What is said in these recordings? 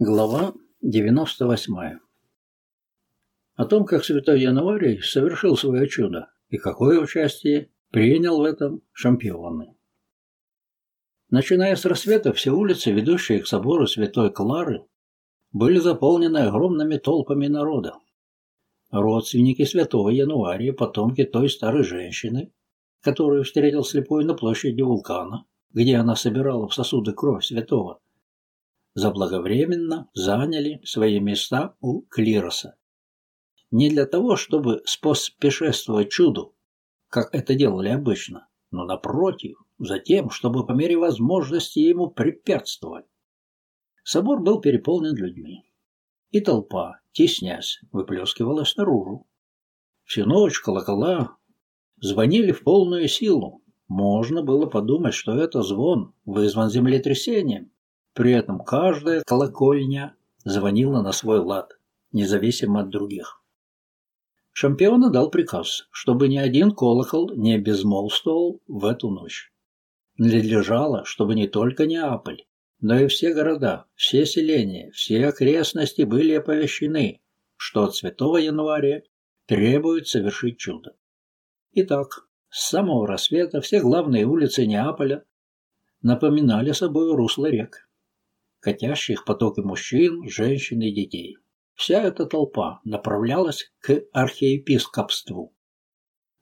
Глава 98. О том, как святой Януарий совершил свое чудо и какое участие принял в этом шампионы. Начиная с рассвета, все улицы, ведущие к собору святой Клары, были заполнены огромными толпами народа. Родственники святого Януария, потомки той старой женщины, которую встретил слепой на площади вулкана, где она собирала в сосуды кровь святого, заблаговременно заняли свои места у клироса. Не для того, чтобы споспешествовать чуду, как это делали обычно, но напротив, за тем, чтобы по мере возможности ему препятствовать. Собор был переполнен людьми, и толпа, теснясь, выплескивалась наружу. Всю ночь колокола звонили в полную силу. Можно было подумать, что это звон вызван землетрясением, при этом каждая колокольня звонила на свой лад, независимо от других. Шампиона дал приказ, чтобы ни один колокол не безмолвствовал в эту ночь. Надлежало, чтобы не только Неаполь, но и все города, все селения, все окрестности были оповещены, что от святого января требует совершить чудо. Итак, с самого рассвета все главные улицы Неаполя напоминали собой русло рек катящих потоки мужчин, женщин и детей. Вся эта толпа направлялась к архиепископству,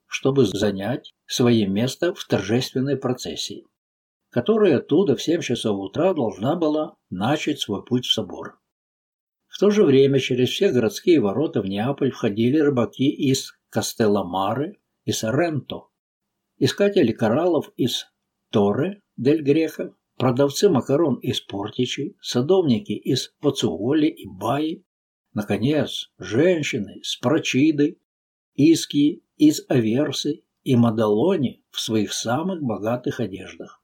чтобы занять свое место в торжественной процессии, которая оттуда в 7 часов утра должна была начать свой путь в собор. В то же время через все городские ворота в Неаполь входили рыбаки из Кастелламары и Соренто, искатели кораллов из Торе дель Греха продавцы макарон из Портичи, садовники из Пацуоли и Баи, наконец, женщины с Прочиды, Иски из Аверсы и Мадалони в своих самых богатых одеждах.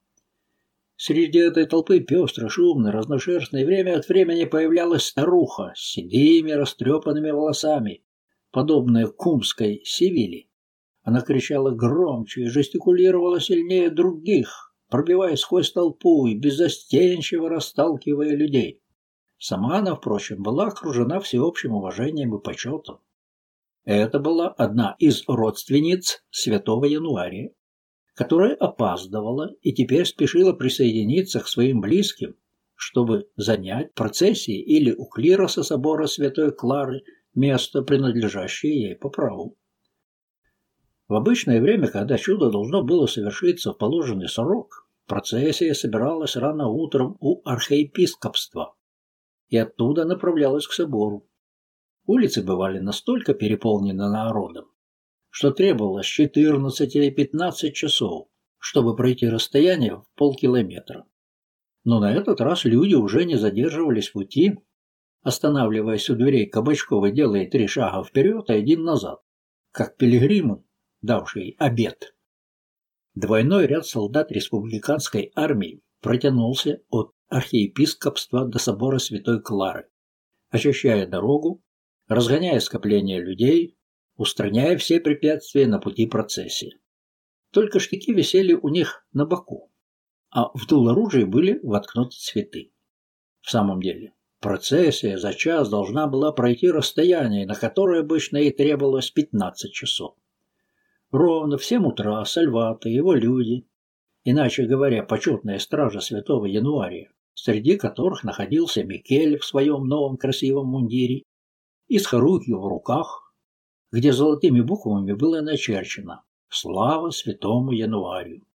Среди этой толпы пестро, шумно, разношерстной время от времени появлялась старуха с седыми растрепанными волосами, подобная кумской Севили. Она кричала громче и жестикулировала сильнее других, пробивая сквозь толпу и беззастенчиво расталкивая людей. Сама она, впрочем, была окружена всеобщим уважением и почетом. Это была одна из родственниц святого Януария, которая опаздывала и теперь спешила присоединиться к своим близким, чтобы занять процессии или у клироса собора святой Клары место, принадлежащее ей по праву. В обычное время, когда чудо должно было совершиться в положенный срок, Процессия собиралась рано утром у архиепископства и оттуда направлялась к собору. Улицы бывали настолько переполнены народом, что требовалось 14 или 15 часов, чтобы пройти расстояние в полкилометра. Но на этот раз люди уже не задерживались в пути, останавливаясь у дверей кабачковой делая три шага вперед и один назад, как пилигримы, давшие обед. Двойной ряд солдат республиканской армии протянулся от архиепископства до собора Святой Клары, очищая дорогу, разгоняя скопление людей, устраняя все препятствия на пути процессии. Только штыки висели у них на боку, а в дул оружия были воткнуты цветы. В самом деле, процессия за час должна была пройти расстояние, на которое обычно и требовалось 15 часов. Ровно в семь утра Сальвата и его люди, иначе говоря, почетная стража святого Януария, среди которых находился Микель в своем новом красивом мундире и с хорукью в руках, где золотыми буквами было начерчено «Слава святому Януарию»,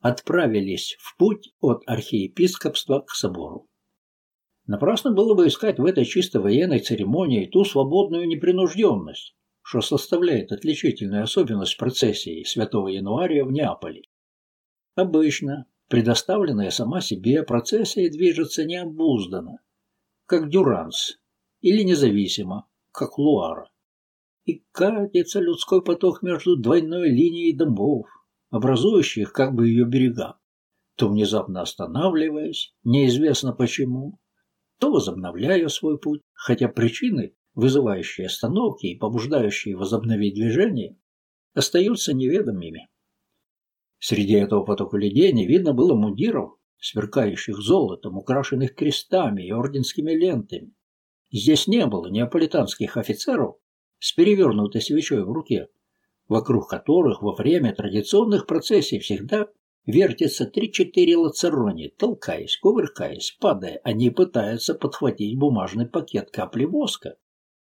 отправились в путь от архиепископства к собору. Напрасно было бы искать в этой чисто военной церемонии ту свободную непринужденность, что составляет отличительную особенность процессии Святого Януария в Неаполе. Обычно предоставленная сама себе процессия движется необузданно, как дюранс, или независимо, как луара. И катится людской поток между двойной линией домов, образующих как бы ее берега, то внезапно останавливаясь, неизвестно почему, то возобновляя свой путь, хотя причины вызывающие остановки и побуждающие возобновить движение, остаются неведомыми. Среди этого потока людей не видно было мундиров, сверкающих золотом, украшенных крестами и орденскими лентами. Здесь не было неаполитанских офицеров с перевернутой свечой в руке, вокруг которых во время традиционных процессий всегда вертятся три-четыре лацарони, толкаясь, кувыркаясь, падая, они пытаются подхватить бумажный пакет капли воска,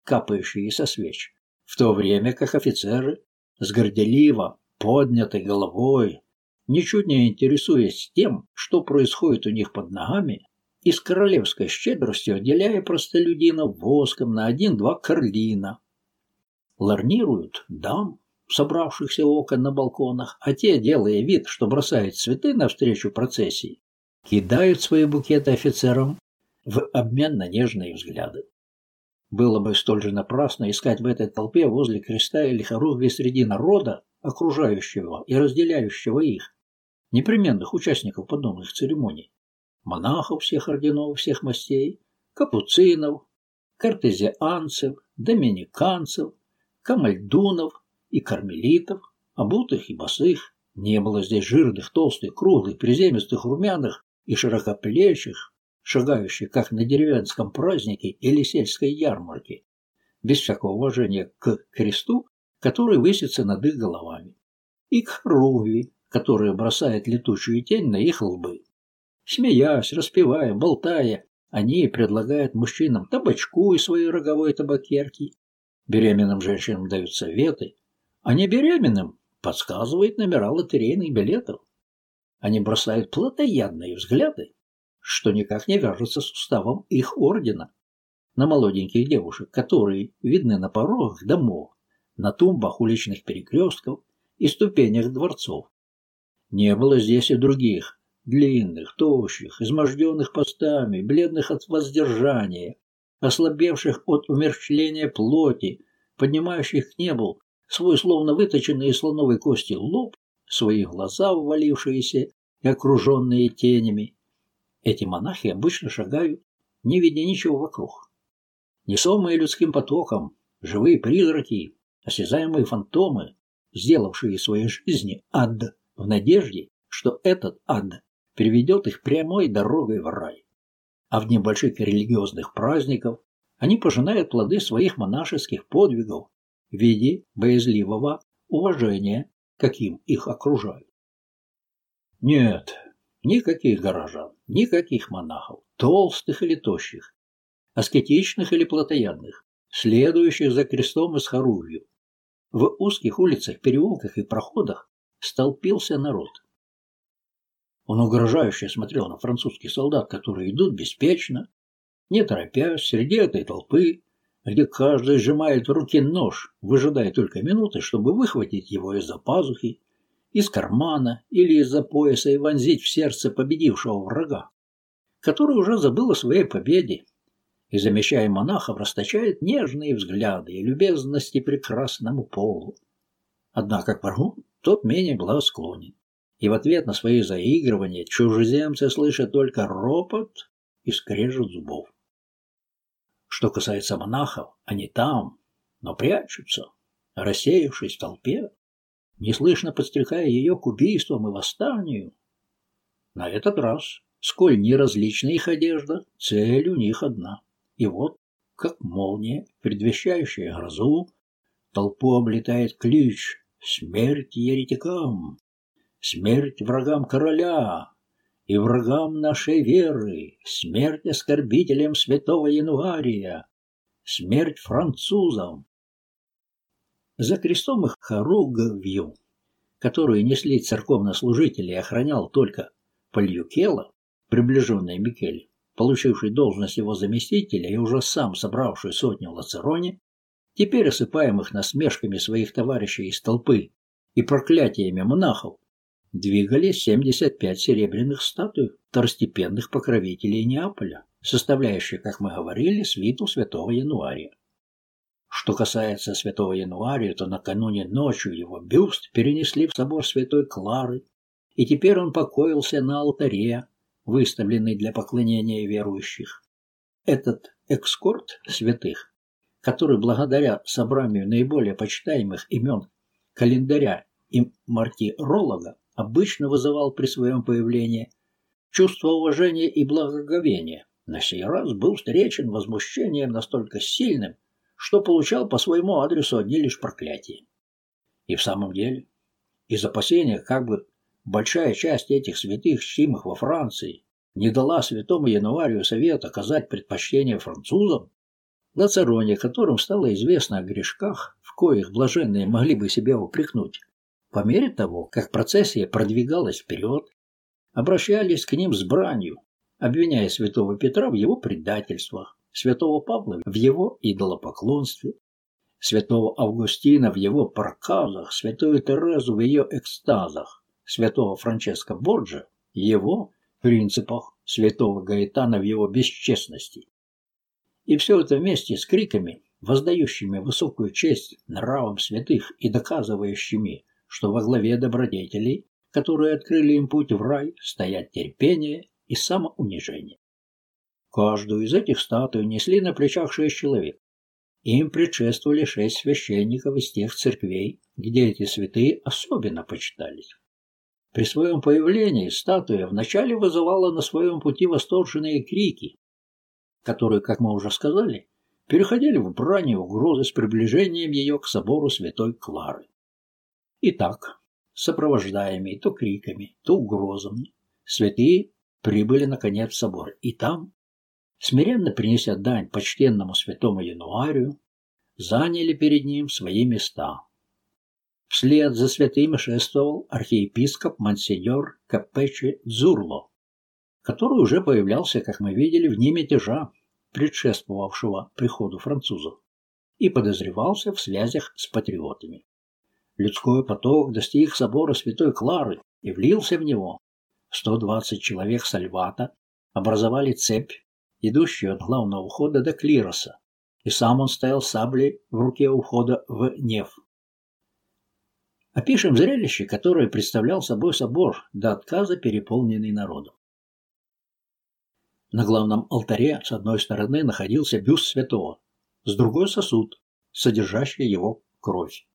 капающие со свеч, в то время как офицеры с горделиво поднятой головой, ничуть не интересуясь тем, что происходит у них под ногами, и с королевской щедростью отделяя простолюдинов воском на один-два карлина. Ларнируют дам, собравшихся окон на балконах, а те, делая вид, что бросают цветы навстречу процессии, кидают свои букеты офицерам в обмен на нежные взгляды. Было бы столь же напрасно искать в этой толпе возле креста или хоругви среди народа, окружающего и разделяющего их, непременных участников подобных церемоний, монахов всех орденов, всех мастей, капуцинов, картезианцев, доминиканцев, камальдунов и кармелитов, обутых и босых. Не было здесь жирных, толстых, круглых, приземистых, румяных и широкоплечих, шагающих, как на деревенском празднике или сельской ярмарке, без всякого уважения к кресту, который высится над их головами, и к хоругви, которая бросает летучую тень на их лбы. Смеясь, распевая, болтая, они предлагают мужчинам табачку из своей роговой табакерки. Беременным женщинам дают советы, а не беременным подсказывают номера лотерейных билетов. Они бросают плотоядные взгляды что никак не вяжется с уставом их ордена. На молоденьких девушек, которые видны на порогах домов, на тумбах уличных перекрестков и ступенях дворцов. Не было здесь и других, длинных, тощих, изможденных постами, бледных от воздержания, ослабевших от умерщвления плоти, поднимающих к небу свой словно выточенный из слоновой кости лоб, свои глаза ввалившиеся и окруженные тенями, эти монахи обычно шагают, не видя ничего вокруг. Несомые людским потоком, живые призраки, осязаемые фантомы, сделавшие своей жизни ад в надежде, что этот ад приведет их прямой дорогой в рай. А в небольших религиозных праздников они пожинают плоды своих монашеских подвигов в виде боязливого уважения, каким их окружают. Нет, Никаких горожан, никаких монахов, толстых или тощих, аскетичных или плотоядных, следующих за крестом и с хорувью. В узких улицах, переулках и проходах столпился народ. Он угрожающе смотрел на французских солдат, которые идут беспечно, не торопясь, среди этой толпы, где каждый сжимает в руке нож, выжидая только минуты, чтобы выхватить его из-за пазухи из кармана или из-за пояса и вонзить в сердце победившего врага, который уже забыл о своей победе и, замещая монахов, расточает нежные взгляды и любезности прекрасному полу. Однако к врагу тот менее благосклонен, и в ответ на свои заигрывания чужеземцы слышат только ропот и скрежет зубов. Что касается монахов, они там, но прячутся, рассеявшись в толпе, неслышно подстрекая ее к убийствам и восстанию. На этот раз, сколь неразлична их одежда, цель у них одна. И вот, как молния, предвещающая грозу, толпу облетает ключ «Смерть еретикам! Смерть врагам короля!» и врагам нашей веры, смерть оскорбителям святого Януария, смерть французам, за крестом их хоругвью, которую несли церковнослужители и охранял только Пальюкела, приближенный Микель, получивший должность его заместителя и уже сам собравший сотню лацерони, теперь осыпаемых насмешками своих товарищей из толпы и проклятиями монахов, двигались 75 серебряных статуй второстепенных покровителей Неаполя, составляющих, как мы говорили, свиту святого Януария. Что касается святого Януария, то накануне ночью его бюст перенесли в собор святой Клары, и теперь он покоился на алтаре, выставленный для поклонения верующих. Этот экскорт святых, который благодаря собранию наиболее почитаемых имен календаря и мартиролога обычно вызывал при своем появлении чувство уважения и благоговения, на сей раз был встречен возмущением настолько сильным, что получал по своему адресу одни лишь проклятия. И в самом деле, из опасения, как бы большая часть этих святых, чтимых во Франции, не дала святому Януарию совет оказать предпочтение французам, Лацароне, которым стало известно о грешках, в коих блаженные могли бы себя упрекнуть, по мере того, как процессия продвигалась вперед, обращались к ним с бранью, обвиняя святого Петра в его предательствах, святого Павла в его идолопоклонстве, святого Августина в его проказах, святую Терезу в ее экстазах, святого Франческо Борджа в его принципах, святого Гаэтана в его бесчестности. И все это вместе с криками, воздающими высокую честь нравам святых и доказывающими, что во главе добродетелей, которые открыли им путь в рай, стоят терпение и самоунижение. Каждую из этих статуй несли на плечах шесть человек. Им предшествовали шесть священников из тех церквей, где эти святые особенно почитались. При своем появлении статуя вначале вызывала на своем пути восторженные крики, которые, как мы уже сказали, переходили в брань и угрозы с приближением ее к собору святой Клары. Итак, сопровождаемые то криками, то угрозами, святые прибыли наконец в собор, и там, смиренно принеся дань почтенному святому Януарию, заняли перед ним свои места. Вслед за святыми шествовал архиепископ Монсеньор Капечи Дзурло, который уже появлялся, как мы видели, в дни мятежа, предшествовавшего приходу французов, и подозревался в связях с патриотами. Людской поток достиг собора Святой Клары и влился в него, 120 человек Сальвата образовали цепь, идущую от главного входа до клироса, и сам он стоял саблей в руке у входа в Нев. Опишем зрелище, которое представлял собой собор, до отказа переполненный народом. На главном алтаре с одной стороны находился бюст святого, с другой сосуд, содержащий его кровь.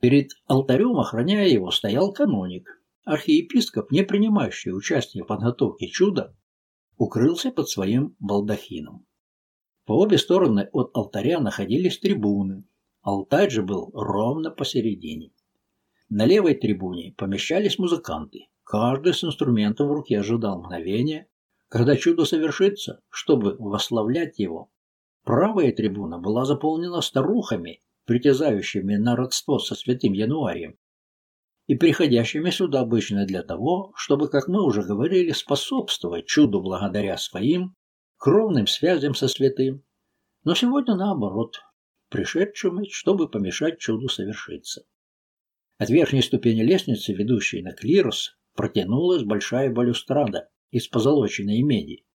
Перед алтарем, охраняя его, стоял каноник, архиепископ, не принимающий участие в подготовке чуда, укрылся под своим балдахином. По обе стороны от алтаря находились трибуны. Алтарь же был ровно посередине. На левой трибуне помещались музыканты. Каждый с инструментом в руке ожидал мгновения, когда чудо совершится, чтобы восславлять его. Правая трибуна была заполнена старухами, притязающими на родство со святым Януарием и приходящими сюда обычно для того, чтобы, как мы уже говорили, способствовать чуду благодаря своим кровным связям со святым, но сегодня наоборот, пришедшим, чтобы помешать чуду совершиться. От верхней ступени лестницы, ведущей на клирос, протянулась большая балюстрада из позолоченной меди.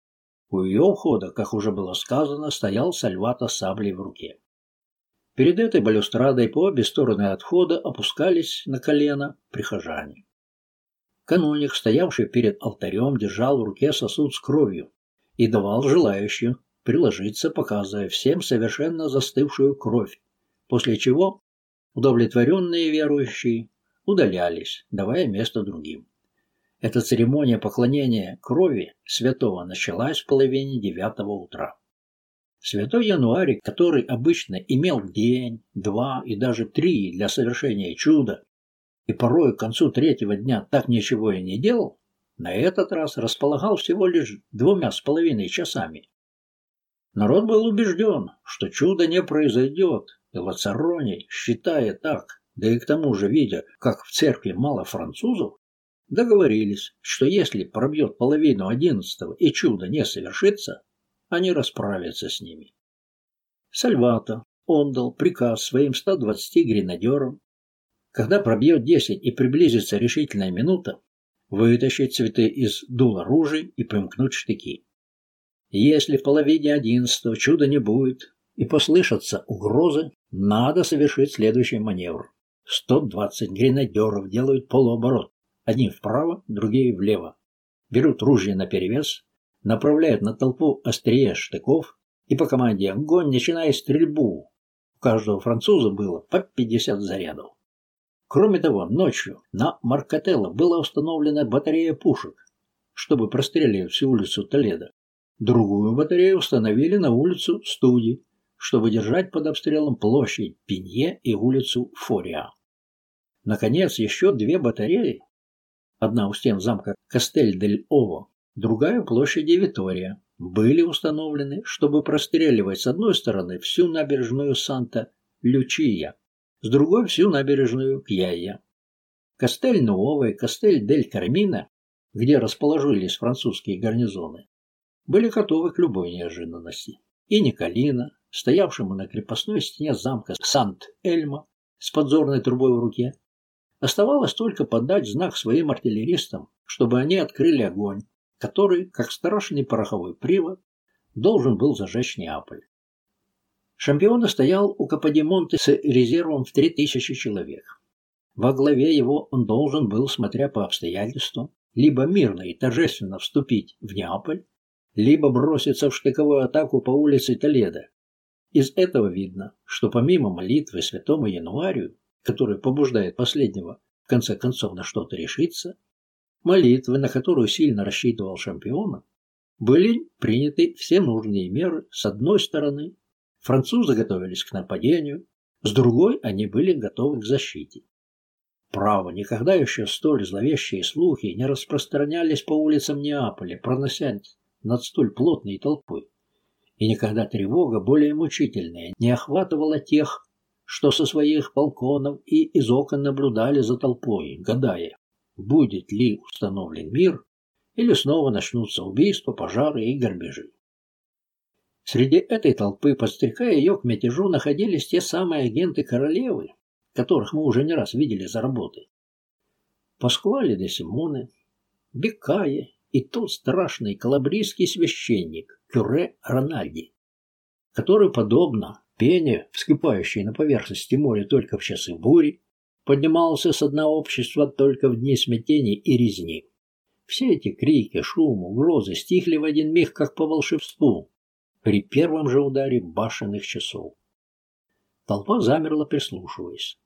У ее входа, как уже было сказано, стоял Сальвата с саблей в руке. Перед этой балюстрадой по обе стороны отхода опускались на колено прихожане. Каноник, стоявший перед алтарем, держал в руке сосуд с кровью и давал желающим приложиться, показывая всем совершенно застывшую кровь, после чего удовлетворенные верующие удалялись, давая место другим. Эта церемония поклонения крови святого началась в половине девятого утра. Святой Януарий, который обычно имел день, два и даже три для совершения чуда, и порой к концу третьего дня так ничего и не делал, на этот раз располагал всего лишь двумя с половиной часами. Народ был убежден, что чудо не произойдет, и Лацароний, считая так, да и к тому же видя, как в церкви мало французов, договорились, что если пробьет половину одиннадцатого и чудо не совершится, они расправятся с ними. Сальвато он дал приказ своим 120 гренадерам, когда пробьет 10 и приблизится решительная минута, вытащить цветы из дула ружей и примкнуть штыки. Если в половине одиннадцатого чуда не будет и послышатся угрозы, надо совершить следующий маневр. 120 гренадеров делают полуоборот, одни вправо, другие влево. Берут ружья наперевес, направляют на толпу острие штыков и по команде «Огонь!» начиная стрельбу. У каждого француза было по 50 зарядов. Кроме того, ночью на Маркателло была установлена батарея пушек. чтобы простреливать всю улицу Толедо. Другую батарею установили на улицу Студи, чтобы держать под обстрелом площадь Пинье и улицу Фориа. Наконец, еще две батареи, одна у стен замка Кастель-дель-Ово, другая у площади Витория, были установлены, чтобы простреливать с одной стороны всю набережную Санта-Лючия, с другой всю набережную Кьяя. Кастель-Нуово и Кастель-дель-Кармина, где расположились французские гарнизоны, были готовы к любой неожиданности. И Николина, стоявшему на крепостной стене замка Сант-Эльма с подзорной трубой в руке, оставалось только подать знак своим артиллеристам, чтобы они открыли огонь, который, как страшный пороховой привод, должен был зажечь Неаполь. Шампиона стоял у Каподимонте с резервом в 3000 человек. Во главе его он должен был, смотря по обстоятельствам, либо мирно и торжественно вступить в Неаполь, либо броситься в штыковую атаку по улице Толедо. Из этого видно, что помимо молитвы святому Януарию, который побуждает последнего в конце концов на что-то решиться, молитвы, на которую сильно рассчитывал шампиона, были приняты все нужные меры с одной стороны, французы готовились к нападению, с другой они были готовы к защите. Право, никогда еще столь зловещие слухи не распространялись по улицам Неаполя, проносясь над столь плотной толпой. И никогда тревога более мучительная не охватывала тех, что со своих балконов и из окон наблюдали за толпой, гадая, будет ли установлен мир или снова начнутся убийства, пожары и грабежи. Среди этой толпы, подстрекая ее к мятежу, находились те самые агенты королевы, которых мы уже не раз видели за работой. Паскуале де Симоне, Бекае и тот страшный калабрийский священник Кюре Рональди, который, подобно пене, вскипающей на поверхности моря только в часы бури, поднимался с дна общества только в дни смятений и резни. Все эти крики, шум, угрозы стихли в один миг, как по волшебству, при первом же ударе башенных часов. Толпа замерла, прислушиваясь.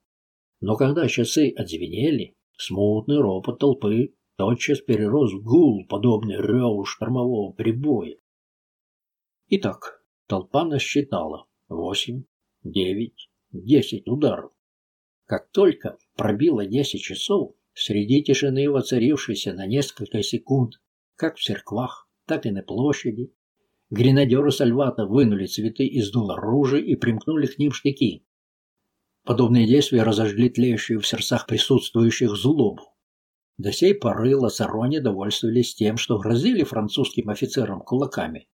Но когда часы отзвенели, смутный ропот толпы тотчас перерос в гул, подобный реву штормового прибоя. Итак, толпа насчитала восемь, девять, десять ударов. Как только пробило десять часов, среди тишины, воцарившейся на несколько секунд, как в церквах, так и на площади, гренадеры Сальвата вынули цветы из дула ружей и примкнули к ним штыки. Подобные действия разожгли тлеющую в сердцах присутствующих злобу. До сей поры лацароне довольствовались тем, что грозили французским офицерам кулаками.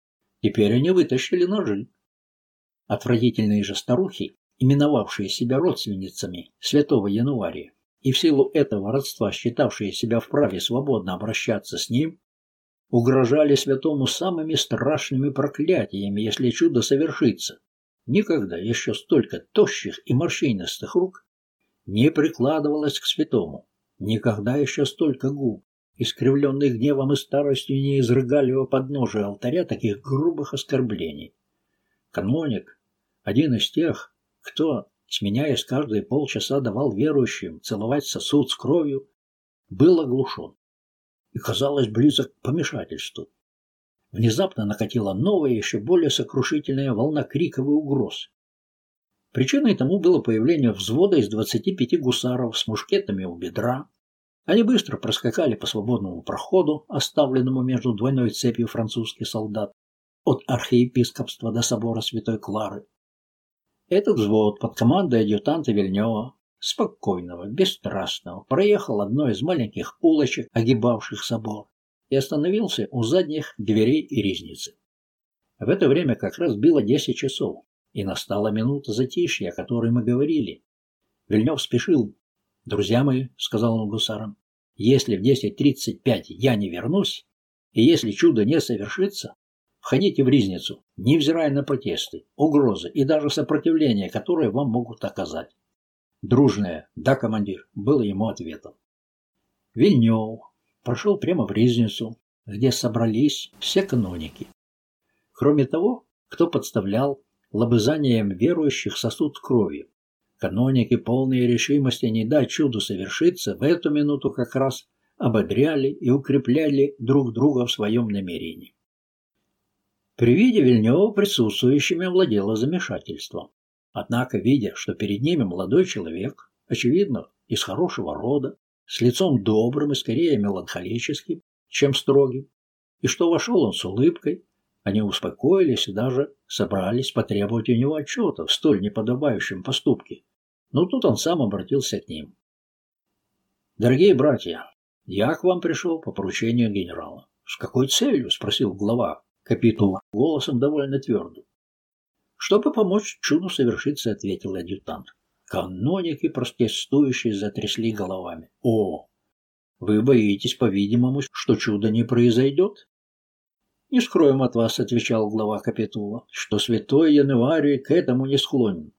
Теперь они вытащили ножи. Отвратительные же старухи, именовавшие себя родственницами святого Януария, и в силу этого родства считавшие себя вправе свободно обращаться с ним, угрожали святому самыми страшными проклятиями, если чудо совершится. Никогда еще столько тощих и морщинистых рук не прикладывалось к святому. Никогда еще столько губ, искривленных гневом и старостью, не изрыгали у подножия алтаря таких грубых оскорблений. Каноник, один из тех, кто, сменяясь каждые полчаса, давал верующим целовать сосуд с кровью, был оглушен и, казалось, близок к помешательству. Внезапно накатила новая, еще более сокрушительная волна криков и угроз. Причиной тому было появление взвода из 25 гусаров с мушкетами у бедра. Они быстро проскакали по свободному проходу, оставленному между двойной цепью французских солдат, от архиепископства до собора Святой Клары. Этот взвод под командой адъютанта Вильнева, спокойного, бесстрастного, проехал одной из маленьких улочек, огибавших собор, и остановился у задних дверей и ризницы. В это время как раз было десять часов, и настала минута затишья, о которой мы говорили. Вильнев спешил. «Друзья мои», — сказал он гусарам, — «если в 10.35 я не вернусь, и если чудо не совершится, входите в ризницу, невзирая на протесты, угрозы и даже сопротивление, которое вам могут оказать». Дружное «Да, командир» было ему ответом. Вильнев прошел прямо в ризницу, где собрались все каноники. Кроме того, кто подставлял лобызанием верующих сосуд кровью. Каноники, полные решимости не дать чуду совершиться, в эту минуту как раз ободряли и укрепляли друг друга в своем намерении. При виде Вильнева присутствующими овладело замешательство. Однако, видя, что перед ними молодой человек, очевидно, из хорошего рода, с лицом добрым и скорее меланхолическим, чем строгим, и что вошел он с улыбкой, они успокоились и даже собрались потребовать у него отчета в столь неподобающем поступке. Но тут он сам обратился к ним. «Дорогие братья, я к вам пришел по поручению генерала». «С какой целью?» – спросил глава капитула голосом довольно твердым. «Чтобы помочь чуду совершиться», — ответил адъютант. Каноники, протестующие, затрясли головами. «О, вы боитесь, по-видимому, что чудо не произойдет?» «Не скроем от вас», — отвечал глава капитула, — «что святой Януарий к этому не склонен».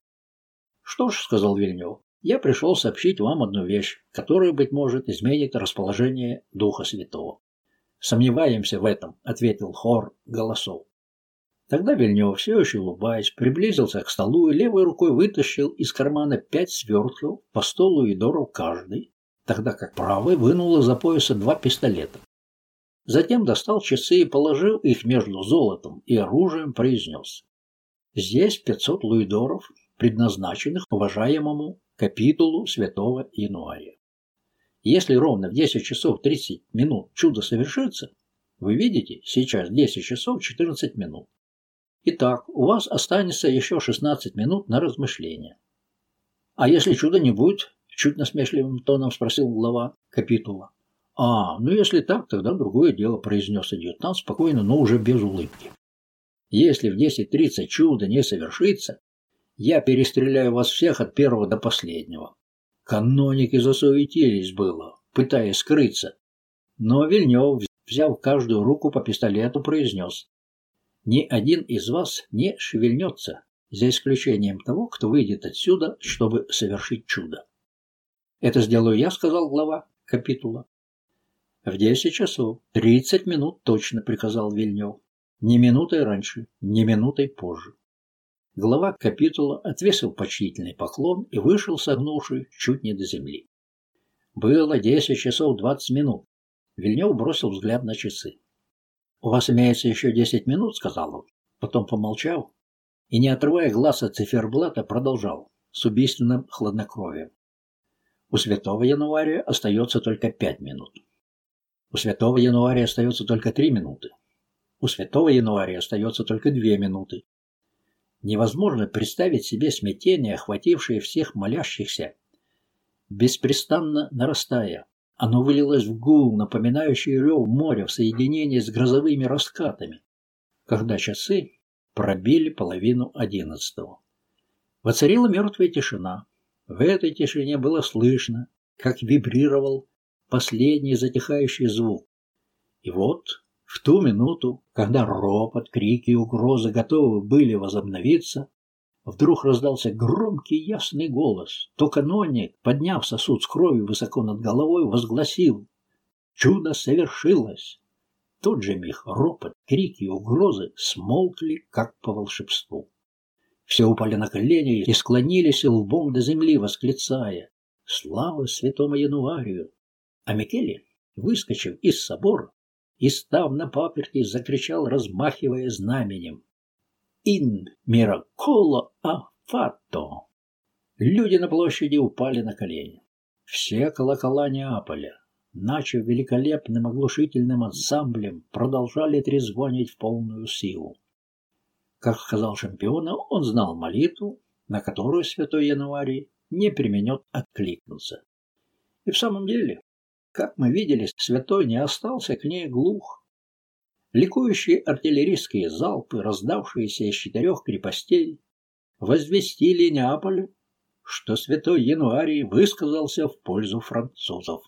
«Что ж», — сказал Вильнев, — «я пришел сообщить вам одну вещь, которая, быть может, изменит расположение Духа Святого». «Сомневаемся в этом», — ответил хор голосов. Тогда Вильнев, все еще улыбаясь, приблизился к столу и левой рукой вытащил из кармана пять свертков по столу и дору каждый, тогда как правой вынул из-за пояса два пистолета. Затем достал часы и, положил их между золотом и оружием, произнес. «Здесь пятьсот луидоров, предназначенных уважаемому капитулу святого Януария. Если ровно в 10 часов 30 минут чудо совершится, вы видите, сейчас 10 часов 14 минут. Итак, у вас останется еще 16 минут на размышление. А если чуда не будет? Чуть насмешливым тоном спросил глава капитула. А, ну если так, тогда другое дело, произнес адъютант спокойно, но уже без улыбки. Если в 10.30 чудо не совершится, я перестреляю вас всех от первого до последнего. Каноники засуетились было, пытаясь скрыться. Но Вильнев, взяв каждую руку по пистолету, произнес. «Ни один из вас не шевельнется, за исключением того, кто выйдет отсюда, чтобы совершить чудо». «Это сделаю я», — сказал глава капитула. «В десять часов, тридцать минут точно», — приказал Вильнев. «Ни минутой раньше, ни минутой позже». Глава капитула отвесил почтительный поклон и вышел, согнувший чуть не до земли. Было десять часов двадцать минут. Вильнев бросил взгляд на часы. «У вас имеется еще десять минут», — сказал он. Потом помолчал и, не отрывая глаз от циферблата, продолжал с убийственным хладнокровием. У святого января остается только пять минут. У святого января остается только три минуты. У святого января остается только две минуты. Невозможно представить себе смятение, охватившее всех молящихся, беспрестанно нарастая. Оно вылилось в гул, напоминающий рев моря в соединении с грозовыми раскатами, когда часы пробили половину одиннадцатого. Воцарила мертвая тишина. В этой тишине было слышно, как вибрировал последний затихающий звук. И вот в ту минуту, когда ропот, крики и угрозы готовы были возобновиться, вдруг раздался громкий ясный голос. То каноник, подняв сосуд с кровью высоко над головой, возгласил «Чудо совершилось!» тот же миг ропот, крики и угрозы смолкли, как по волшебству. Все упали на колени и склонились лбом до земли, восклицая «Слава святому Януарию!» А Микеле, выскочив из собора, и, став на паперти, закричал, размахивая знаменем. «Ин мираколо афато!» Люди на площади упали на колени. Все колокола Неаполя, начав великолепным оглушительным ансамблем, продолжали трезвонить в полную силу. Как сказал Шампиона, он знал молитву, на которую святой Януарий не применет откликнуться. И в самом деле как мы видели, святой не остался к ней глух. Ликующие артиллерийские залпы, раздавшиеся из четырех крепостей, возвестили Неаполю, что святой Януарий высказался в пользу французов.